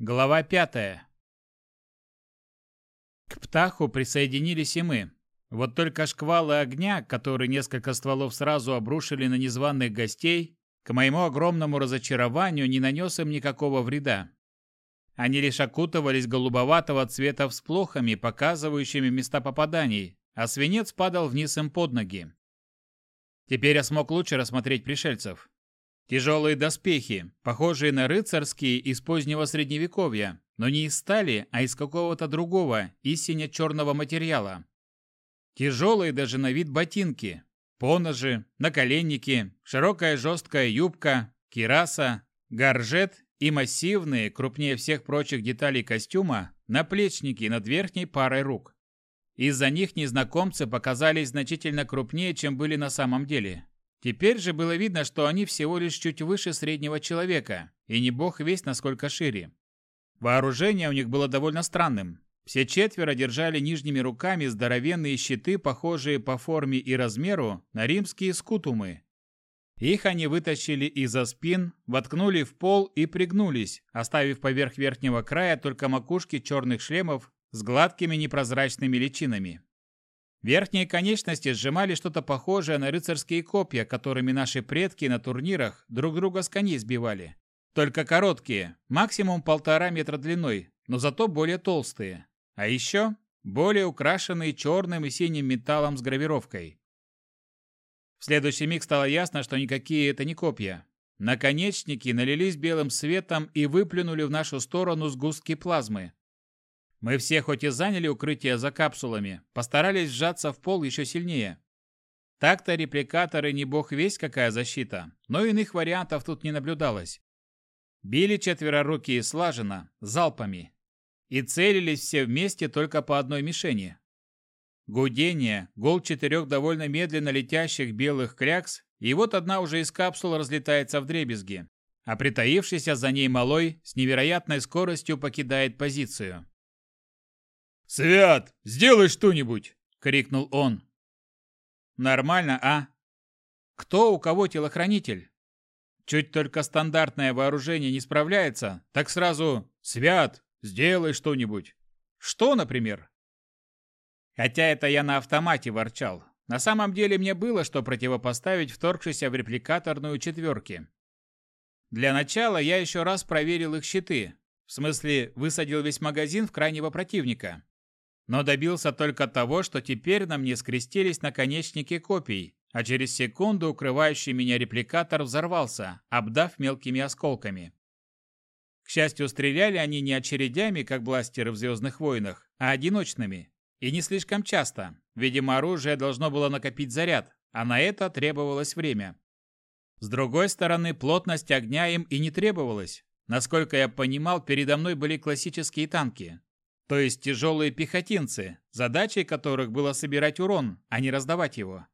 Глава пятая. К Птаху присоединились и мы. Вот только шквалы огня, которые несколько стволов сразу обрушили на незваных гостей, к моему огромному разочарованию не нанес им никакого вреда. Они лишь окутывались голубоватого цвета всплохами, показывающими места попаданий, а свинец падал вниз им под ноги. Теперь я смог лучше рассмотреть пришельцев. Тяжелые доспехи, похожие на рыцарские из позднего средневековья, но не из стали, а из какого-то другого, истинно черного материала. Тяжелые даже на вид ботинки, поножи, наколенники, широкая жесткая юбка, кираса, горжет и массивные, крупнее всех прочих деталей костюма, наплечники над верхней парой рук. Из-за них незнакомцы показались значительно крупнее, чем были на самом деле. Теперь же было видно, что они всего лишь чуть выше среднего человека, и не бог весть насколько шире. Вооружение у них было довольно странным. Все четверо держали нижними руками здоровенные щиты, похожие по форме и размеру на римские скутумы. Их они вытащили из-за спин, воткнули в пол и пригнулись, оставив поверх верхнего края только макушки черных шлемов с гладкими непрозрачными личинами. Верхние конечности сжимали что-то похожее на рыцарские копья, которыми наши предки на турнирах друг друга с коней сбивали. Только короткие, максимум полтора метра длиной, но зато более толстые. А еще более украшенные черным и синим металлом с гравировкой. В следующий миг стало ясно, что никакие это не копья. Наконечники налились белым светом и выплюнули в нашу сторону сгустки плазмы, мы все хоть и заняли укрытие за капсулами, постарались сжаться в пол еще сильнее. Так-то репликаторы не бог весть какая защита, но иных вариантов тут не наблюдалось. Били четверорукие слаженно, залпами. И целились все вместе только по одной мишени. Гудение, гол четырех довольно медленно летящих белых клякс, и вот одна уже из капсул разлетается в дребезги, а притаившийся за ней малой с невероятной скоростью покидает позицию. «Свят, сделай что-нибудь!» — крикнул он. «Нормально, а? Кто у кого телохранитель? Чуть только стандартное вооружение не справляется, так сразу «Свят, сделай что-нибудь!» Что, например? Хотя это я на автомате ворчал. На самом деле мне было что противопоставить вторгшейся в репликаторную четверке. Для начала я еще раз проверил их щиты. В смысле, высадил весь магазин в крайнего противника но добился только того, что теперь на мне скрестились наконечники копий, а через секунду укрывающий меня репликатор взорвался, обдав мелкими осколками. К счастью, стреляли они не очередями, как бластеры в «Звездных войнах», а одиночными. И не слишком часто. Видимо, оружие должно было накопить заряд, а на это требовалось время. С другой стороны, плотность огня им и не требовалась. Насколько я понимал, передо мной были классические танки, то есть тяжелые пехотинцы, задачей которых было собирать урон, а не раздавать его.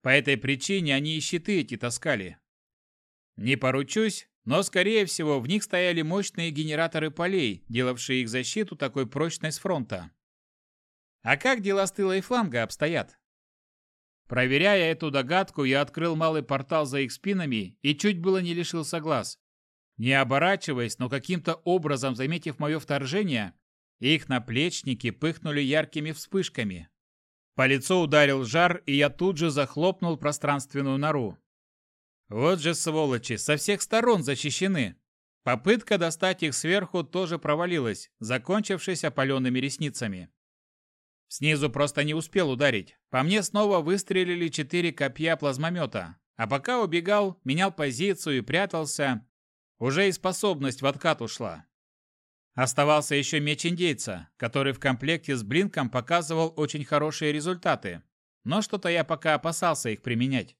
По этой причине они и щиты эти таскали. Не поручусь, но, скорее всего, в них стояли мощные генераторы полей, делавшие их защиту такой прочной с фронта. А как дела с тыла и фланга обстоят? Проверяя эту догадку, я открыл малый портал за их спинами и чуть было не лишился глаз. Не оборачиваясь, но каким-то образом заметив мое вторжение, их наплечники пыхнули яркими вспышками. По лицу ударил жар, и я тут же захлопнул пространственную нору. Вот же сволочи, со всех сторон защищены. Попытка достать их сверху тоже провалилась, закончившись опаленными ресницами. Снизу просто не успел ударить. По мне снова выстрелили четыре копья плазмомета. А пока убегал, менял позицию и прятался, уже и способность в откат ушла. Оставался еще меч индейца, который в комплекте с блинком показывал очень хорошие результаты, но что-то я пока опасался их применять.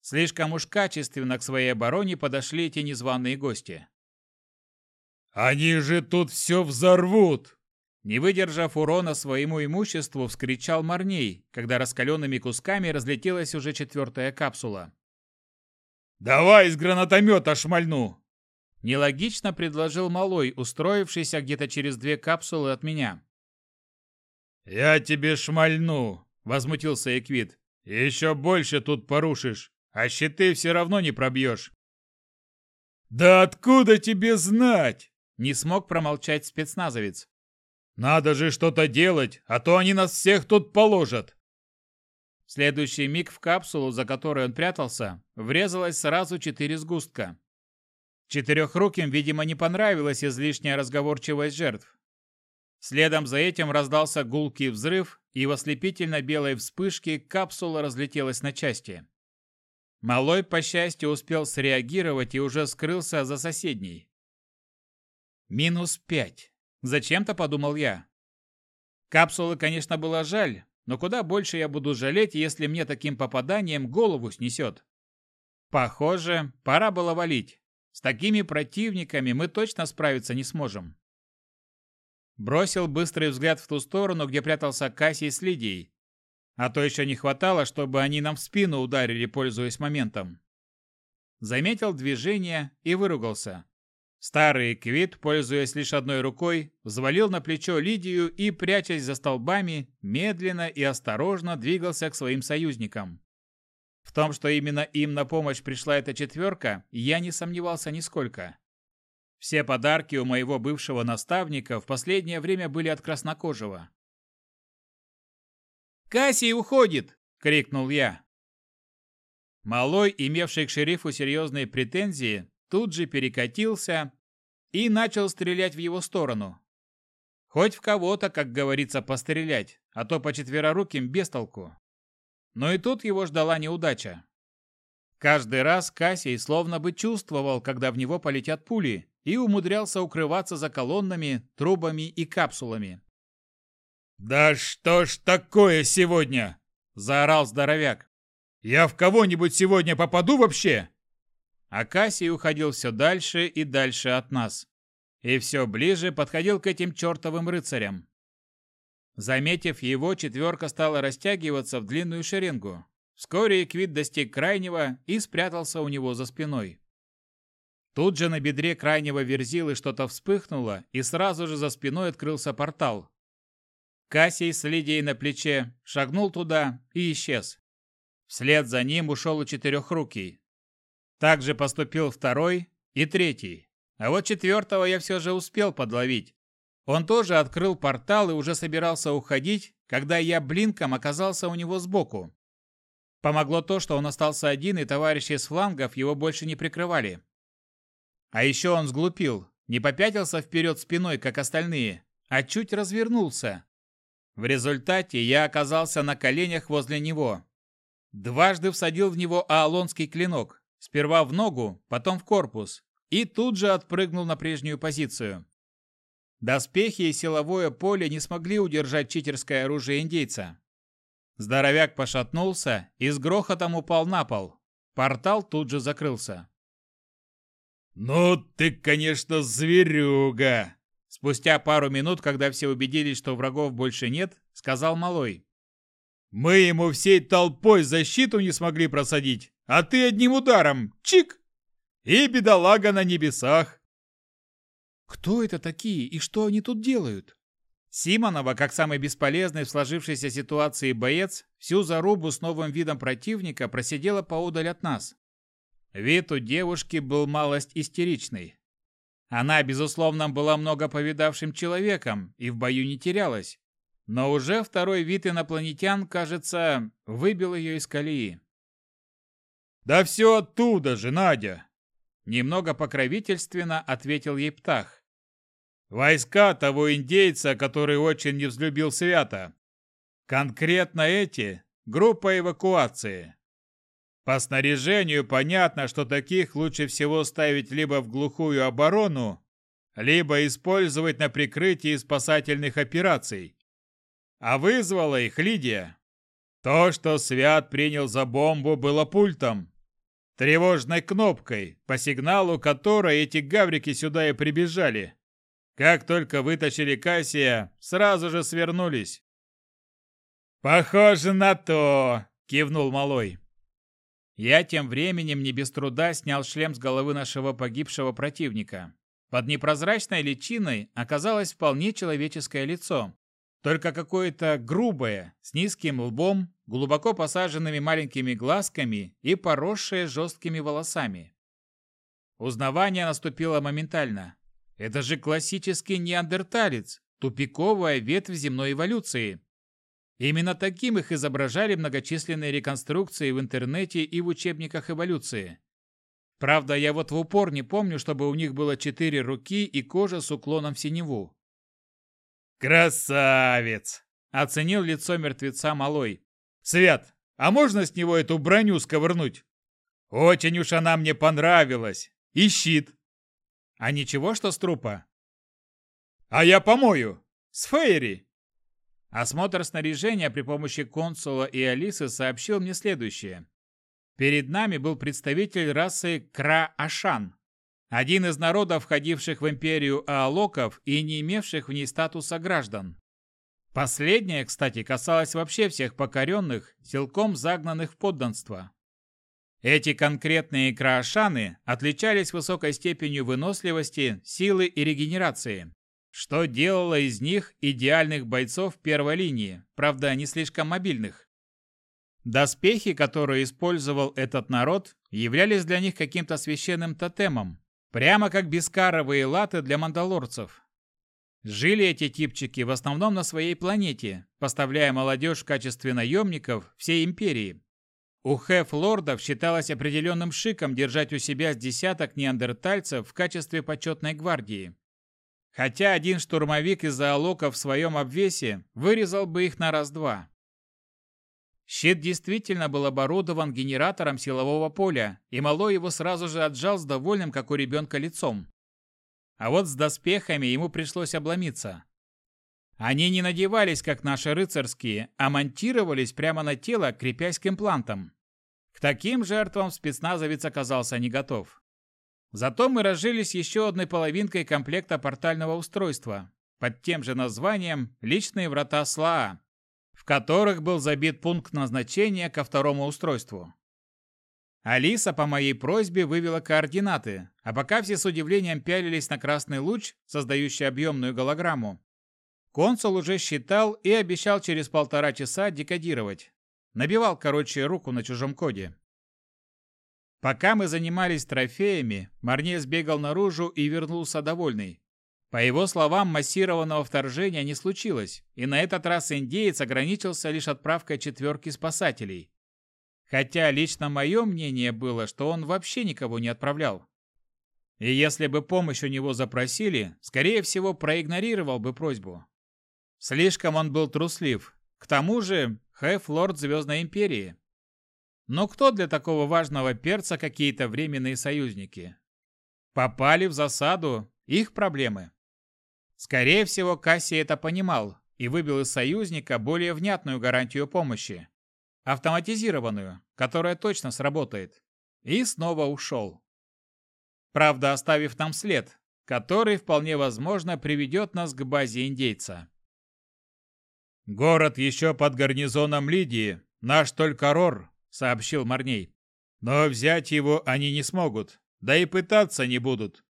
Слишком уж качественно к своей обороне подошли эти незваные гости. «Они же тут все взорвут!» Не выдержав урона своему имуществу, вскричал Марней, когда раскаленными кусками разлетелась уже четвертая капсула. «Давай из гранатомета шмальну!» Нелогично предложил Малой, устроившийся где-то через две капсулы от меня. «Я тебе шмальну!» – возмутился Эквит. «Еще больше тут порушишь, а щиты все равно не пробьешь». «Да откуда тебе знать?» Не смог промолчать спецназовец. «Надо же что-то делать, а то они нас всех тут положат!» В следующий миг в капсулу, за которой он прятался, врезалось сразу четыре сгустка. Четырехруким, видимо, не понравилась излишняя разговорчивость жертв. Следом за этим раздался гулкий взрыв, и в ослепительно-белой вспышке капсула разлетелась на части. Малой, по счастью, успел среагировать и уже скрылся за соседней. Минус пять. Зачем-то подумал я. Капсулы, конечно, было жаль, но куда больше я буду жалеть, если мне таким попаданием голову снесет. Похоже, пора было валить. С такими противниками мы точно справиться не сможем. Бросил быстрый взгляд в ту сторону, где прятался Кассий с Лидией. А то еще не хватало, чтобы они нам в спину ударили, пользуясь моментом. Заметил движение и выругался. Старый Квит, пользуясь лишь одной рукой, взвалил на плечо Лидию и, прячась за столбами, медленно и осторожно двигался к своим союзникам. Том, что именно им на помощь пришла эта четверка, я не сомневался нисколько. Все подарки у моего бывшего наставника в последнее время были от краснокожего. «Кассий уходит!» — крикнул я. Малой, имевший к шерифу серьезные претензии, тут же перекатился и начал стрелять в его сторону. Хоть в кого-то, как говорится, пострелять, а то по четвероруким без толку. Но и тут его ждала неудача. Каждый раз Кассий словно бы чувствовал, когда в него полетят пули, и умудрялся укрываться за колоннами, трубами и капсулами. «Да что ж такое сегодня?» – заорал здоровяк. «Я в кого-нибудь сегодня попаду вообще?» А Кассий уходил все дальше и дальше от нас. И все ближе подходил к этим чертовым рыцарям. Заметив его, четверка стала растягиваться в длинную шеренгу. Вскоре Эквит достиг крайнего и спрятался у него за спиной. Тут же на бедре крайнего верзилы что-то вспыхнуло, и сразу же за спиной открылся портал. Кассий с Лидией на плече шагнул туда и исчез. Вслед за ним ушел и четырехрукий. Так же поступил второй и третий. А вот четвертого я все же успел подловить. Он тоже открыл портал и уже собирался уходить, когда я блинком оказался у него сбоку. Помогло то, что он остался один, и товарищи с флангов его больше не прикрывали. А еще он сглупил, не попятился вперед спиной, как остальные, а чуть развернулся. В результате я оказался на коленях возле него. Дважды всадил в него аалонский клинок, сперва в ногу, потом в корпус, и тут же отпрыгнул на прежнюю позицию. Доспехи и силовое поле не смогли удержать читерское оружие индейца. Здоровяк пошатнулся и с грохотом упал на пол. Портал тут же закрылся. «Ну ты, конечно, зверюга!» Спустя пару минут, когда все убедились, что врагов больше нет, сказал Малой. «Мы ему всей толпой защиту не смогли просадить, а ты одним ударом, чик! И бедолага на небесах!» «Кто это такие и что они тут делают?» Симонова, как самый бесполезный в сложившейся ситуации боец, всю зарубу с новым видом противника просидела поодаль от нас. Вид у девушки был малость истеричный. Она, безусловно, была много повидавшим человеком и в бою не терялась. Но уже второй вид инопланетян, кажется, выбил ее из колеи. «Да все оттуда же, Надя!» Немного покровительственно ответил ей Птах. «Войска того индейца, который очень не взлюбил свято. Конкретно эти – группа эвакуации. По снаряжению понятно, что таких лучше всего ставить либо в глухую оборону, либо использовать на прикрытии спасательных операций. А вызвала их Лидия. То, что Свят принял за бомбу, было пультом. Тревожной кнопкой, по сигналу которой эти гаврики сюда и прибежали. Как только вытащили Кассия, сразу же свернулись. «Похоже на то!» – кивнул Малой. Я тем временем не без труда снял шлем с головы нашего погибшего противника. Под непрозрачной личиной оказалось вполне человеческое лицо, только какое-то грубое, с низким лбом, глубоко посаженными маленькими глазками и поросшее жесткими волосами. Узнавание наступило моментально. Это же классический неандерталец, тупиковая ветвь земной эволюции. Именно таким их изображали многочисленные реконструкции в интернете и в учебниках эволюции. Правда, я вот в упор не помню, чтобы у них было четыре руки и кожа с уклоном в синеву. «Красавец!» – оценил лицо мертвеца малой. «Свят, а можно с него эту броню сковырнуть? Очень уж она мне понравилась. И щит. А ничего, что с трупа? А я помою. С Фейри. Осмотр снаряжения при помощи консула и Алисы сообщил мне следующее. Перед нами был представитель расы Кра-Ашан, один из народов, входивших в империю Аалоков и не имевших в ней статуса граждан. Последнее, кстати, касалось вообще всех покоренных, силком загнанных в подданство. Эти конкретные краашаны отличались высокой степенью выносливости, силы и регенерации, что делало из них идеальных бойцов первой линии, правда, не слишком мобильных. Доспехи, которые использовал этот народ, являлись для них каким-то священным тотемом, прямо как бескаровые латы для мандалорцев. Жили эти типчики в основном на своей планете, поставляя молодежь в качестве наемников всей империи, у хэф-лордов считалось определенным шиком держать у себя с десяток неандертальцев в качестве почетной гвардии. Хотя один штурмовик из заолока в своем обвесе вырезал бы их на раз-два. Щит действительно был оборудован генератором силового поля, и Мало его сразу же отжал с довольным, как у ребенка, лицом. А вот с доспехами ему пришлось обломиться. Они не надевались, как наши рыцарские, а монтировались прямо на тело, крепясь к имплантам. К таким жертвам спецназовец оказался не готов. Зато мы разжились еще одной половинкой комплекта портального устройства под тем же названием «Личные врата СЛАА», которых был забит пункт назначения ко второму устройству. Алиса по моей просьбе вывела координаты, а пока все с удивлением пялились на красный луч, создающий объемную голограмму, консул уже считал и обещал через полтора часа декодировать. Набивал, короче, руку на чужом коде. Пока мы занимались трофеями, Марне сбегал наружу и вернулся довольный. По его словам, массированного вторжения не случилось, и на этот раз индеец ограничился лишь отправкой четверки спасателей. Хотя лично мое мнение было, что он вообще никого не отправлял. И если бы помощь у него запросили, скорее всего, проигнорировал бы просьбу. Слишком он был труслив. К тому же, Хэф-лорд Звездной Империи. Но кто для такого важного перца какие-то временные союзники? Попали в засаду, их проблемы. Скорее всего, Касси это понимал и выбил из союзника более внятную гарантию помощи. Автоматизированную, которая точно сработает. И снова ушел. Правда, оставив нам след, который вполне возможно приведет нас к базе индейца. «Город еще под гарнизоном Лидии, наш только Рор», — сообщил Марней. «Но взять его они не смогут, да и пытаться не будут.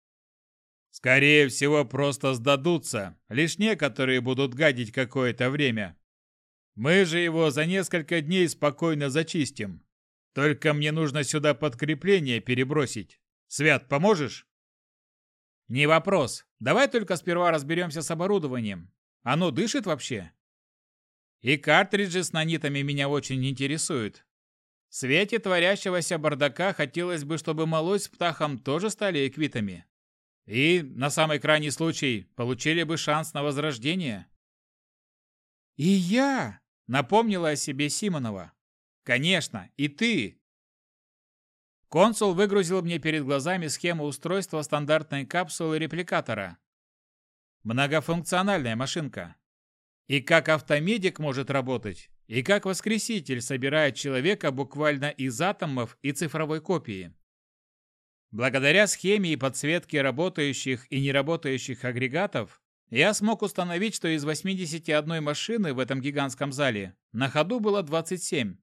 Скорее всего, просто сдадутся, лишь некоторые будут гадить какое-то время. Мы же его за несколько дней спокойно зачистим. Только мне нужно сюда подкрепление перебросить. Свят, поможешь?» «Не вопрос. Давай только сперва разберемся с оборудованием. Оно дышит вообще?» И картриджи с нанитами меня очень интересуют. В свете творящегося бардака хотелось бы, чтобы малой с птахом тоже стали эквитами. И, на самый крайний случай, получили бы шанс на возрождение. «И я!» — напомнила о себе Симонова. «Конечно, и ты!» Консул выгрузил мне перед глазами схему устройства стандартной капсулы репликатора. Многофункциональная машинка. И как автомедик может работать, и как воскреситель собирает человека буквально из атомов и цифровой копии. Благодаря схеме и подсветке работающих и неработающих агрегатов, я смог установить, что из 81 машины в этом гигантском зале на ходу было 27.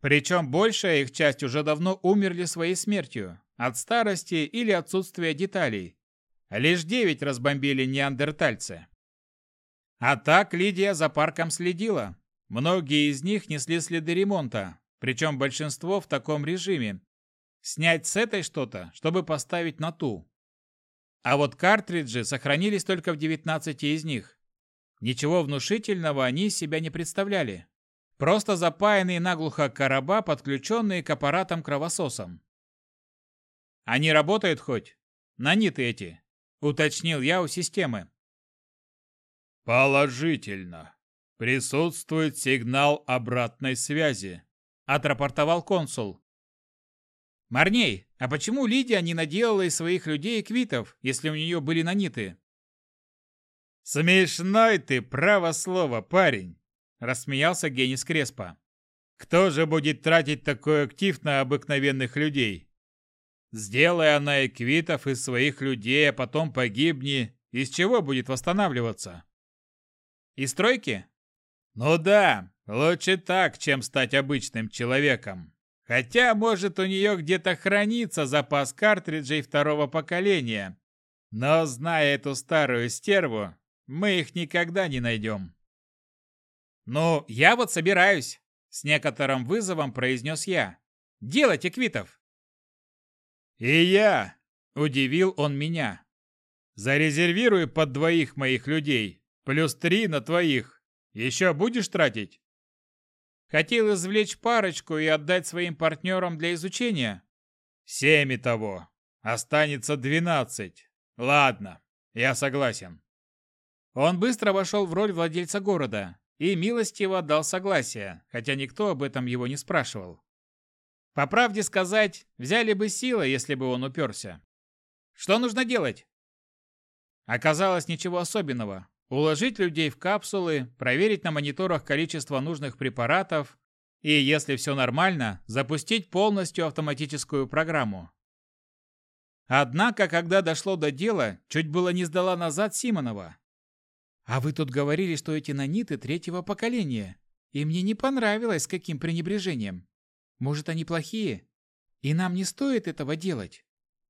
Причем большая их часть уже давно умерли своей смертью, от старости или отсутствия деталей. Лишь 9 разбомбили неандертальцы. А так Лидия за парком следила. Многие из них несли следы ремонта, причем большинство в таком режиме. Снять с этой что-то, чтобы поставить на ту. А вот картриджи сохранились только в 19 из них. Ничего внушительного они из себя не представляли. Просто запаянные наглухо короба, подключенные к аппаратам-кровососам. «Они работают хоть? Наниты эти?» – уточнил я у системы. «Положительно. Присутствует сигнал обратной связи», – отрапортовал консул. «Марней, а почему Лидия не наделала из своих людей квитов, если у нее были наниты?» «Смешной ты, право слово, парень!» – рассмеялся Генис Креспа. «Кто же будет тратить такой актив на обыкновенных людей? Сделай она и квитов из своих людей, а потом погибни, из чего будет восстанавливаться?» «Из стройки?» «Ну да, лучше так, чем стать обычным человеком. Хотя, может, у нее где-то хранится запас картриджей второго поколения. Но, зная эту старую стерву, мы их никогда не найдем. «Ну, я вот собираюсь», — с некоторым вызовом произнес я. «Делайте квитов». «И я», — удивил он меня. «Зарезервирую под двоих моих людей, плюс три на твоих. Еще будешь тратить?» Хотел извлечь парочку и отдать своим партнерам для изучения. Семь того. Останется двенадцать. Ладно, я согласен. Он быстро вошел в роль владельца города и милостиво дал согласие, хотя никто об этом его не спрашивал. По правде сказать, взяли бы силы, если бы он уперся. Что нужно делать? Оказалось, ничего особенного. Уложить людей в капсулы, проверить на мониторах количество нужных препаратов и, если все нормально, запустить полностью автоматическую программу. Однако, когда дошло до дела, чуть было не сдала назад Симонова. А вы тут говорили, что эти наниты третьего поколения. И мне не понравилось, с каким пренебрежением. Может, они плохие? И нам не стоит этого делать?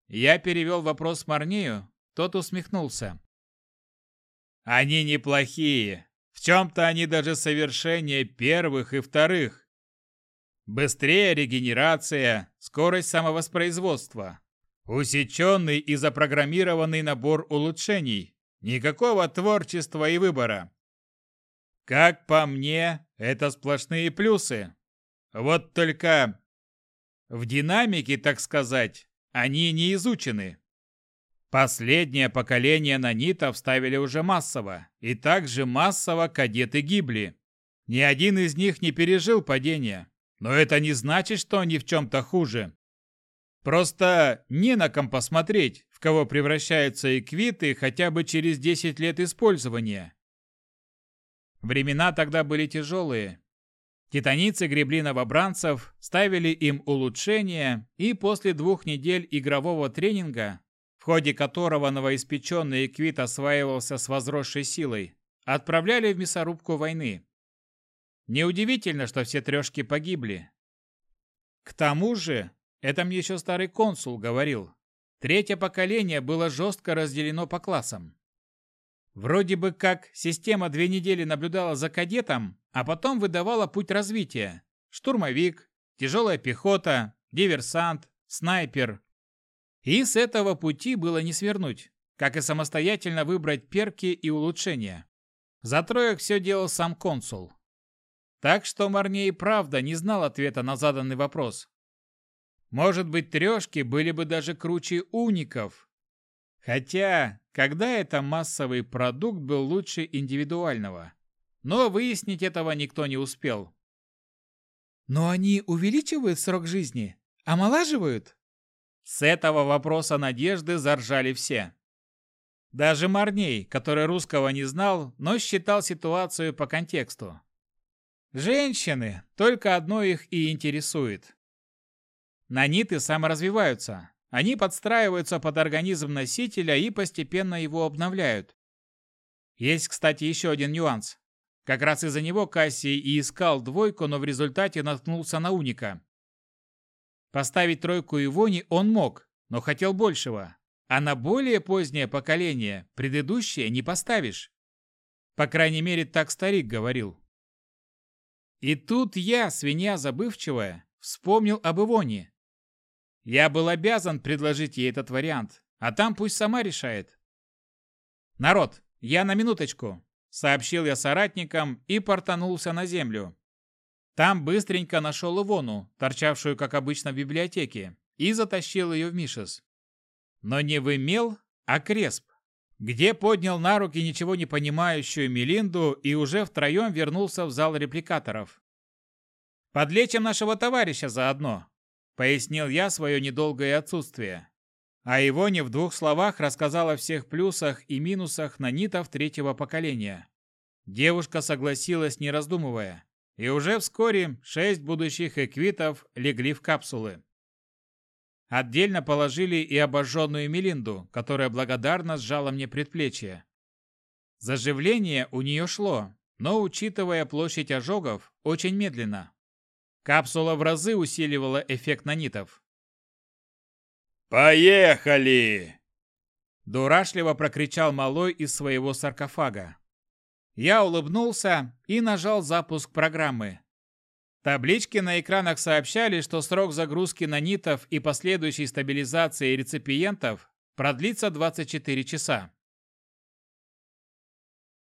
Я перевел вопрос Марнею, тот усмехнулся. Они неплохие. В чем-то они даже совершеннее первых и вторых. Быстрее регенерация, скорость самовоспроизводства. Усеченный и запрограммированный набор улучшений. Никакого творчества и выбора. Как по мне, это сплошные плюсы. Вот только в динамике, так сказать, они не изучены. Последнее поколение нанитов ставили уже массово, и также массово кадеты гибли. Ни один из них не пережил падения, но это не значит, что они в чем-то хуже. Просто не на ком посмотреть, в кого превращаются эквиты хотя бы через 10 лет использования. Времена тогда были тяжелые. Титаницы гребли новобранцев, ставили им улучшения, и после двух недель игрового тренинга, ходе которого новоиспеченный эквит осваивался с возросшей силой, отправляли в мясорубку войны. Неудивительно, что все трешки погибли. К тому же, это мне еще старый консул говорил. Третье поколение было жестко разделено по классам. Вроде бы как система две недели наблюдала за кадетом, а потом выдавала путь развития. Штурмовик, тяжелая пехота, диверсант, снайпер. И с этого пути было не свернуть, как и самостоятельно выбрать перки и улучшения. За троек все делал сам консул. Так что Марней правда не знал ответа на заданный вопрос. Может быть, трешки были бы даже круче уников. Хотя, когда это массовый продукт был лучше индивидуального? Но выяснить этого никто не успел. Но они увеличивают срок жизни? Омолаживают? С этого вопроса надежды заржали все. Даже Марней, который русского не знал, но считал ситуацию по контексту. Женщины, только одно их и интересует. Наниты саморазвиваются. Они подстраиваются под организм носителя и постепенно его обновляют. Есть, кстати, еще один нюанс. Как раз из-за него Кассий и искал двойку, но в результате наткнулся на уника. Поставить тройку Ивони он мог, но хотел большего. А на более позднее поколение предыдущее не поставишь. По крайней мере, так старик говорил. И тут я, свинья забывчивая, вспомнил об Ивоне. Я был обязан предложить ей этот вариант, а там пусть сама решает. «Народ, я на минуточку», — сообщил я соратникам и портанулся на землю. Там быстренько нашел Ивону, торчавшую, как обычно, в библиотеке, и затащил ее в Мишес. Но не в Эмел, а Кресп, где поднял на руки ничего не понимающую Мелинду и уже втроем вернулся в зал репликаторов. «Подлечим нашего товарища заодно», — пояснил я свое недолгое отсутствие. А его не в двух словах рассказал о всех плюсах и минусах нанитов третьего поколения. Девушка согласилась, не раздумывая, и уже вскоре шесть будущих эквитов легли в капсулы. Отдельно положили и обожженную Мелинду, которая благодарно сжала мне предплечье. Заживление у нее шло, но, учитывая площадь ожогов, очень медленно. Капсула в разы усиливала эффект нанитов. «Поехали!» Дурашливо прокричал малой из своего саркофага. Я улыбнулся и нажал запуск программы. Таблички на экранах сообщали, что срок загрузки нанитов и последующей стабилизации реципиентов продлится 24 часа.